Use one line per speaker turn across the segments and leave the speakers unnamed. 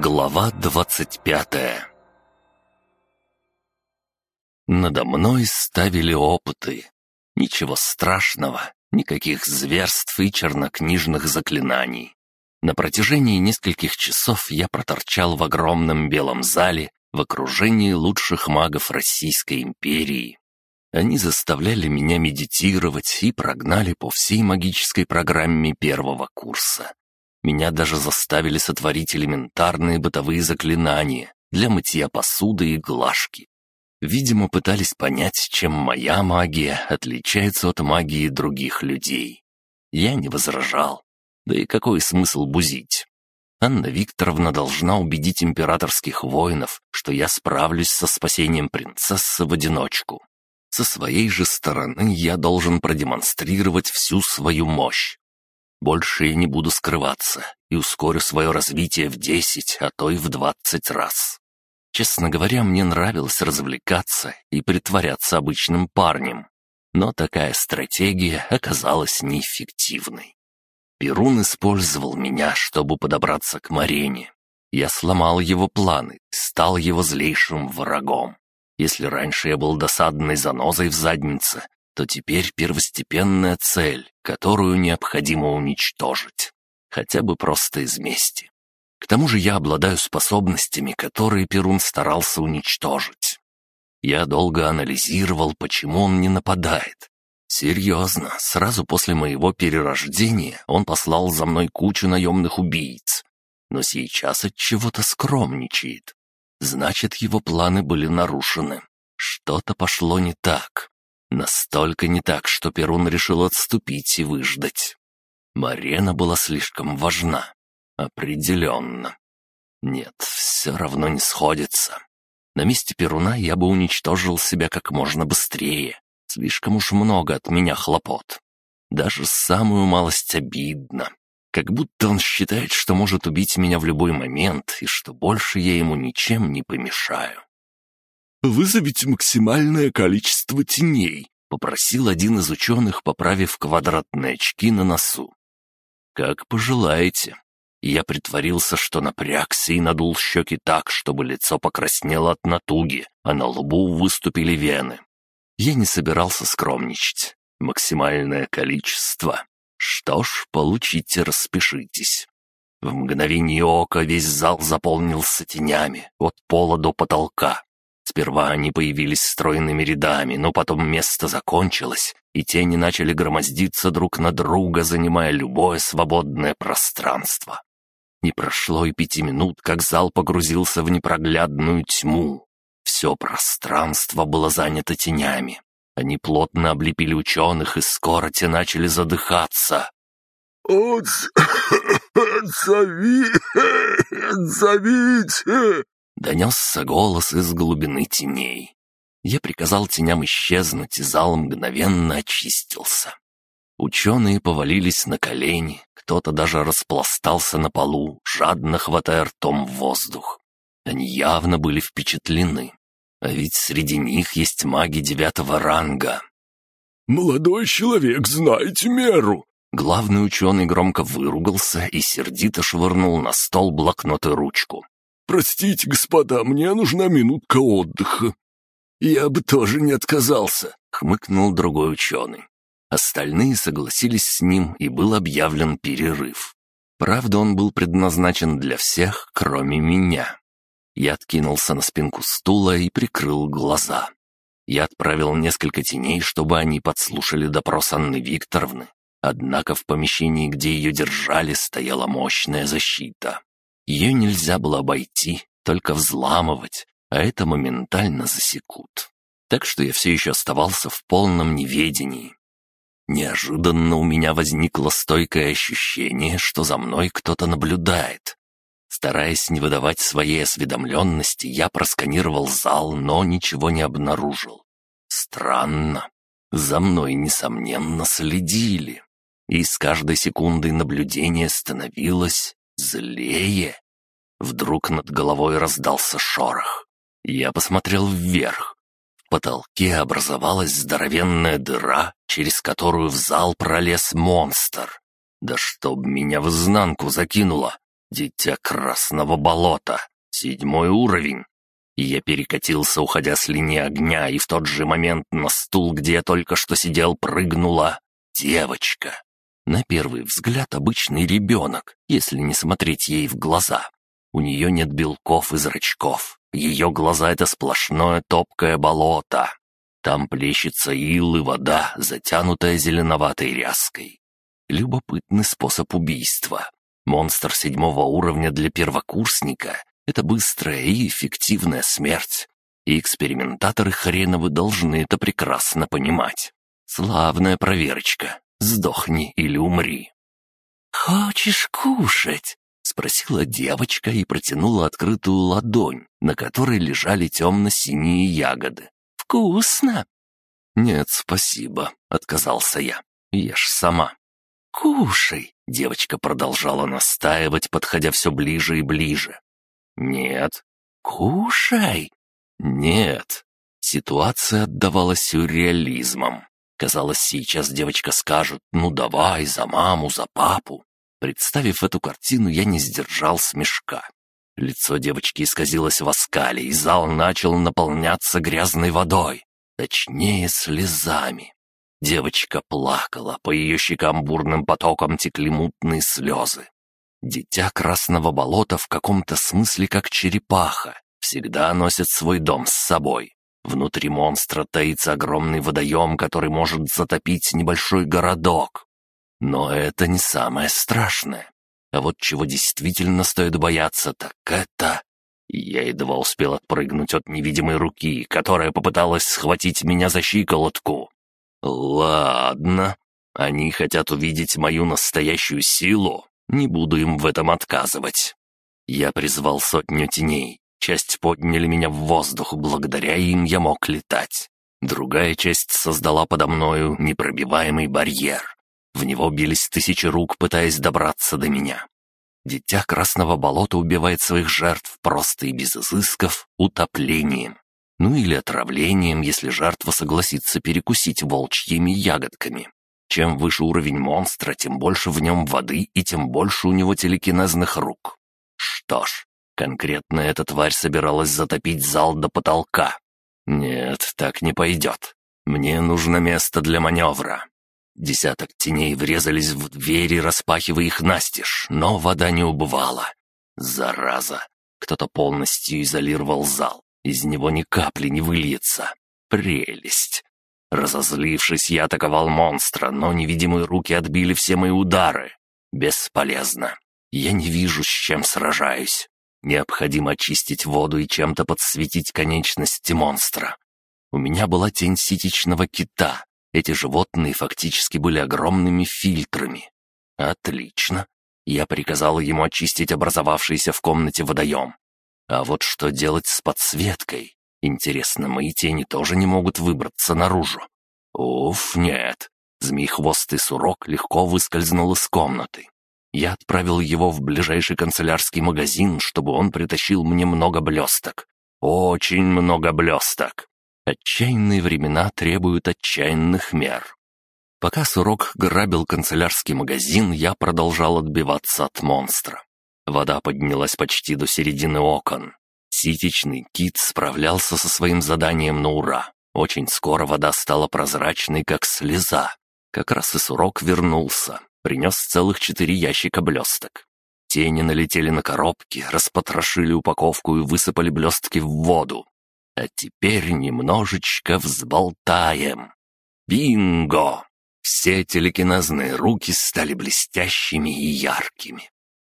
Глава двадцать пятая Надо мной ставили опыты. Ничего страшного, никаких зверств и чернокнижных заклинаний. На протяжении нескольких часов я проторчал в огромном белом зале в окружении лучших магов Российской империи. Они заставляли меня медитировать и прогнали по всей магической программе первого курса. Меня даже заставили сотворить элементарные бытовые заклинания для мытья посуды и глажки. Видимо, пытались понять, чем моя магия отличается от магии других людей. Я не возражал. Да и какой смысл бузить? Анна Викторовна должна убедить императорских воинов, что я справлюсь со спасением принцессы в одиночку. Со своей же стороны я должен продемонстрировать всю свою мощь. Больше я не буду скрываться и ускорю свое развитие в десять, а то и в двадцать раз. Честно говоря, мне нравилось развлекаться и притворяться обычным парнем. Но такая стратегия оказалась неэффективной. Перун использовал меня, чтобы подобраться к Марене. Я сломал его планы, стал его злейшим врагом. Если раньше я был досадной занозой в заднице, то теперь первостепенная цель, которую необходимо уничтожить. Хотя бы просто из мести. К тому же я обладаю способностями, которые Перун старался уничтожить. Я долго анализировал, почему он не нападает. Серьезно, сразу после моего перерождения он послал за мной кучу наемных убийц. Но сейчас от чего-то скромничает. Значит, его планы были нарушены. Что-то пошло не так. Настолько не так, что Перун решил отступить и выждать. Марена была слишком важна. Определенно. Нет, все равно не сходится. На месте Перуна я бы уничтожил себя как можно быстрее. Слишком уж много от меня хлопот. Даже самую малость обидно. Как будто он считает, что может убить меня в любой момент, и что больше я ему ничем не помешаю.
«Вызовите максимальное количество теней», — попросил один из ученых, поправив квадратные очки на носу.
«Как пожелаете». Я притворился, что напрягся и надул щеки так, чтобы лицо покраснело от натуги, а на лбу выступили вены. Я не собирался скромничать. Максимальное количество. Что ж, получите, распишитесь. В мгновение ока весь зал заполнился тенями, от пола до потолка. Сперва они появились стройными рядами, но потом место закончилось, и тени начали громоздиться друг на друга, занимая любое свободное пространство. Не прошло и пяти минут, как зал погрузился в непроглядную тьму. Все пространство было занято тенями. Они плотно облепили ученых, и скоро те начали задыхаться.
«Отзови! Отзовите!»
Донесся голос из глубины теней. Я приказал теням исчезнуть, и зал мгновенно очистился. Ученые повалились на колени, кто-то даже распластался на полу, жадно хватая ртом воздух. Они явно были впечатлены. А ведь среди них есть маги девятого ранга.
«Молодой человек, знаете меру!»
Главный ученый громко выругался и сердито швырнул на стол блокнот и ручку.
«Простите, господа, мне нужна минутка отдыха». «Я бы тоже не отказался», — хмыкнул другой ученый.
Остальные согласились с ним, и был объявлен перерыв. Правда, он был предназначен для всех, кроме меня. Я откинулся на спинку стула и прикрыл глаза. Я отправил несколько теней, чтобы они подслушали допрос Анны Викторовны. Однако в помещении, где ее держали, стояла мощная защита. Ее нельзя было обойти, только взламывать, а это моментально засекут. Так что я все еще оставался в полном неведении. Неожиданно у меня возникло стойкое ощущение, что за мной кто-то наблюдает. Стараясь не выдавать своей осведомленности, я просканировал зал, но ничего не обнаружил. Странно. За мной, несомненно, следили. И с каждой секундой наблюдение становилось злее. Вдруг над головой раздался шорох. Я посмотрел вверх. В потолке образовалась здоровенная дыра, через которую в зал пролез монстр. Да чтоб меня в изнанку закинуло! Дитя красного болота. Седьмой уровень. Я перекатился, уходя с линии огня, и в тот же момент на стул, где я только что сидел, прыгнула девочка. На первый взгляд обычный ребенок, если не смотреть ей в глаза. У нее нет белков и зрачков. Ее глаза — это сплошное топкое болото. Там плещется ил и вода, затянутая зеленоватой ряской. Любопытный способ убийства. Монстр седьмого уровня для первокурсника — это быстрая и эффективная смерть. И экспериментаторы хреновы должны это прекрасно понимать. Славная проверочка. Сдохни или умри. «Хочешь кушать?» — спросила девочка и протянула открытую ладонь, на которой лежали темно-синие ягоды. «Вкусно!» «Нет, спасибо», — отказался я. «Ешь сама». «Кушай!» — девочка продолжала настаивать, подходя все ближе и ближе. «Нет». «Кушай!» «Нет». Ситуация отдавалась сюрреализмом. Казалось, сейчас девочка скажет «ну давай, за маму, за папу». Представив эту картину, я не сдержал смешка. Лицо девочки исказилось в оскале, и зал начал наполняться грязной водой, точнее, слезами. Девочка плакала, по ее щекам бурным потоком текли мутные слезы. Дитя красного болота в каком-то смысле как черепаха, всегда носит свой дом с собой. Внутри монстра таится огромный водоем, который может затопить небольшой городок. Но это не самое страшное. А вот чего действительно стоит бояться, так это... Я едва успел отпрыгнуть от невидимой руки, которая попыталась схватить меня за щиколотку. Ладно, они хотят увидеть мою настоящую силу, не буду им в этом отказывать. Я призвал сотню теней, часть подняли меня в воздух, благодаря им я мог летать. Другая часть создала подо мною непробиваемый барьер. В него бились тысячи рук, пытаясь добраться до меня. Дитя Красного Болота убивает своих жертв просто и без изысков утоплением. Ну или отравлением, если жертва согласится перекусить волчьими ягодками. Чем выше уровень монстра, тем больше в нем воды и тем больше у него телекинезных рук. Что ж, конкретно эта тварь собиралась затопить зал до потолка. Нет, так не пойдет. Мне нужно место для маневра. Десяток теней врезались в двери, распахивая их настежь, но вода не убывала. Зараза! Кто-то полностью изолировал зал. Из него ни капли не выльется. Прелесть! Разозлившись, я атаковал монстра, но невидимые руки отбили все мои удары. Бесполезно. Я не вижу, с чем сражаюсь. Необходимо очистить воду и чем-то подсветить конечности монстра. У меня была тень ситечного кита, эти животные фактически были огромными фильтрами. Отлично. Я приказал ему очистить образовавшийся в комнате водоем. А вот что делать с подсветкой? Интересно, мои тени тоже не могут выбраться наружу. Уф, нет. Змей-хвостый сурок легко выскользнул из комнаты. Я отправил его в ближайший канцелярский магазин, чтобы он притащил мне много блесток. Очень много блесток. Отчаянные времена требуют отчаянных мер. Пока Сурок грабил канцелярский магазин, я продолжал отбиваться от монстра. Вода поднялась почти до середины окон. Ситечный кит справлялся со своим заданием на ура. Очень скоро вода стала прозрачной, как слеза. Как раз и Сурок вернулся. Принес целых четыре ящика блесток. Тени налетели на коробки, распотрошили упаковку и высыпали блестки в воду. А теперь немножечко взболтаем. Бинго! Все телекинезные руки стали блестящими и яркими.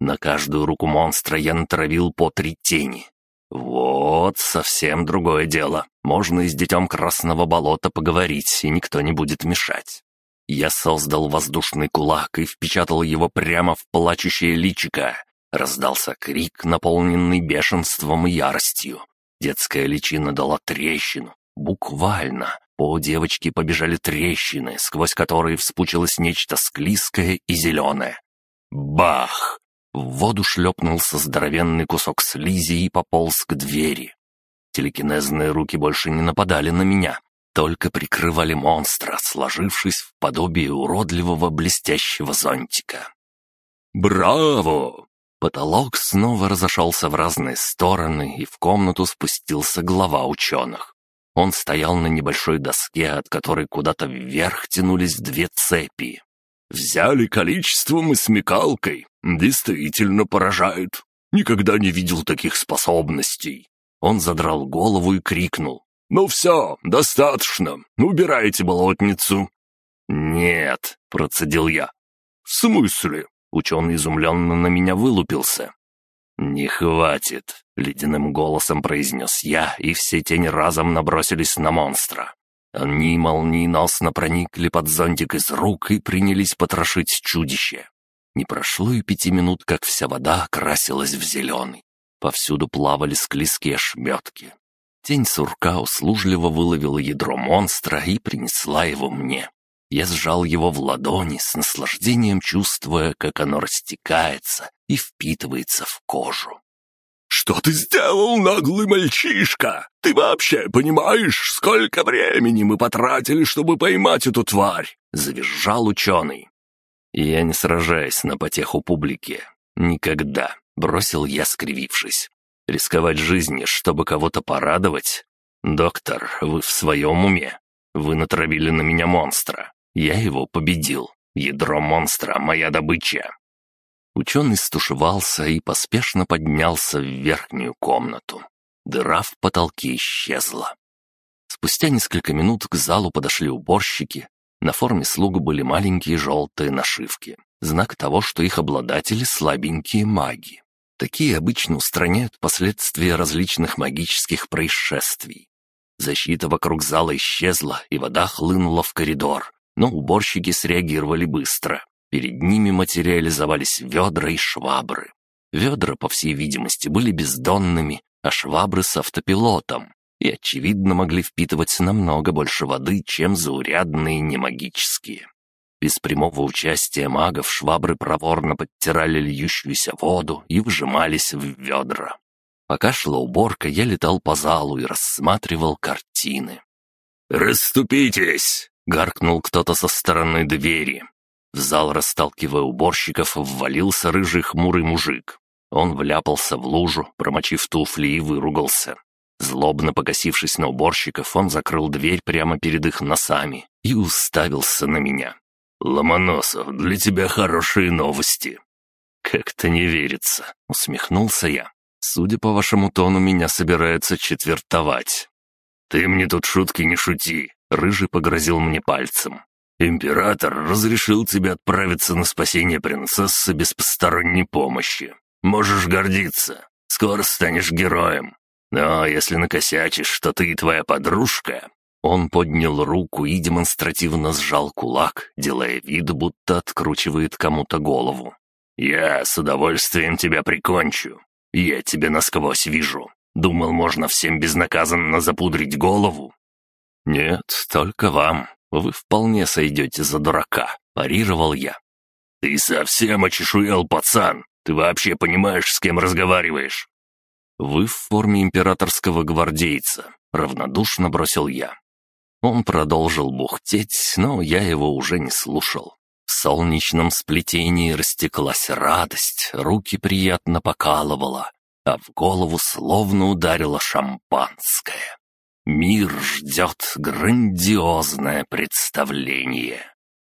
На каждую руку монстра я натравил по три тени. Вот, совсем другое дело. Можно и с детем Красного Болота поговорить, и никто не будет мешать. Я создал воздушный кулак и впечатал его прямо в плачущее личико. Раздался крик, наполненный бешенством и яростью. Детская личина дала трещину. Буквально. По девочке побежали трещины, сквозь которые вспучилось нечто склизкое и зеленое. Бах! В воду шлепнулся здоровенный кусок слизи и пополз к двери. Телекинезные руки больше не нападали на меня, только прикрывали монстра, сложившись в подобие уродливого блестящего зонтика. «Браво! Потолок снова разошелся в разные стороны, и в комнату спустился глава ученых. Он стоял на небольшой доске, от которой куда-то вверх тянулись две цепи.
«Взяли количеством и смекалкой. Действительно поражает. Никогда не видел таких способностей».
Он задрал голову и крикнул.
«Ну все, достаточно. Убирайте болотницу».
«Нет», — процедил я.
«В смысле?» — ученый изумленно на меня вылупился.
«Не хватит», — ледяным голосом произнес я, и все тени разом набросились на монстра. Они молниеносно проникли под зонтик из рук и принялись потрошить чудище. Не прошло и пяти минут, как вся вода окрасилась в зеленый. Повсюду плавали склизкие ошметки. Тень сурка услужливо выловила ядро монстра и принесла его мне. Я сжал его в ладони, с наслаждением чувствуя, как оно растекается и впитывается в кожу.
«Что ты сделал, наглый мальчишка? Ты вообще понимаешь, сколько времени мы потратили, чтобы поймать эту тварь?» — завизжал ученый.
«Я не сражаюсь на потеху публики. Никогда», — бросил я, скривившись. «Рисковать жизнью, чтобы кого-то порадовать? Доктор, вы в своем уме? Вы натравили на меня монстра. Я его победил. Ядро монстра — моя добыча. Ученый стушевался и поспешно поднялся в верхнюю комнату. Дыра в потолке исчезла. Спустя несколько минут к залу подошли уборщики. На форме слуг были маленькие желтые нашивки. Знак того, что их обладатели слабенькие маги. Такие обычно устраняют последствия различных магических происшествий. Защита вокруг зала исчезла, и вода хлынула в коридор, но уборщики среагировали быстро. Перед ними материализовались ведра и швабры. Ведра, по всей видимости, были бездонными, а швабры с автопилотом и, очевидно, могли впитывать намного больше воды, чем заурядные немагические. Без прямого участия магов швабры проворно подтирали льющуюся воду и вжимались в ведра. Пока шла уборка, я летал по залу и рассматривал картины.
«Расступитесь!»
— гаркнул кто-то со стороны двери. В зал, расталкивая уборщиков, ввалился рыжий хмурый мужик. Он вляпался в лужу, промочив туфли и выругался. Злобно покосившись на уборщиков, он закрыл дверь прямо перед их носами и уставился на меня.
«Ломоносов, для тебя хорошие новости».
«Как-то не верится», — усмехнулся я. «Судя по вашему тону, меня собираются четвертовать».
«Ты мне тут шутки не шути», Рыжий погрозил мне пальцем. «Император разрешил тебе отправиться на спасение принцессы без посторонней помощи. Можешь гордиться. Скоро станешь героем. Но если накосячишь, то ты и твоя подружка...»
Он поднял руку и демонстративно сжал кулак, делая вид, будто откручивает кому-то голову.
«Я с удовольствием тебя прикончу. Я тебя насквозь вижу. Думал, можно всем безнаказанно запудрить голову,
«Нет, только вам. Вы вполне сойдете за дурака», — парировал я.
«Ты совсем очешуел, пацан. Ты вообще понимаешь, с кем разговариваешь?»
«Вы в форме императорского гвардейца», — равнодушно бросил я. Он продолжил бухтеть, но я его уже не слушал. В солнечном сплетении растеклась радость, руки приятно покалывало, а в голову словно ударило шампанское. Мир ждет грандиозное представление.